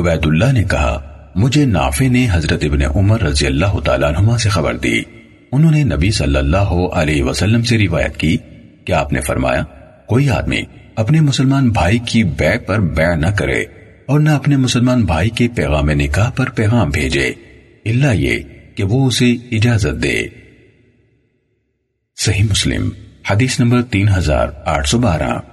عبید اللہ نے کہا، مجھے نافع نے حضرت ابن عمر رضی اللہ تعالیٰ عنہ سے خبر دی۔ انہوں نے نبی صلی اللہ علیہ وسلم سے روایت کی کہ آپ نے فرمایا، کوئی آدمی اپنے مسلمان بھائی کی بے پر بے نہ کرے اور نہ اپنے مسلمان بھائی کے پیغام نکاح پر پیغام بھیجے اللہ یہ کہ وہ اسے اجازت دے۔ صحیح مسلم، حدیث نمبر تین ہزار آٹھ سو بارہ۔